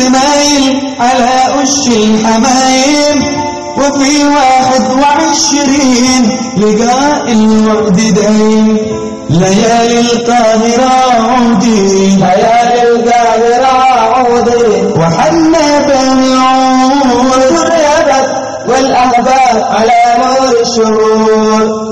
بمايل على وش الحمايم وفي واحد وعشرين لقاء الوعد دايم ليالي القاهرة عودي. ليالي القاهرة عودي. وحنا بين عمر والأهداف على نور الشهور.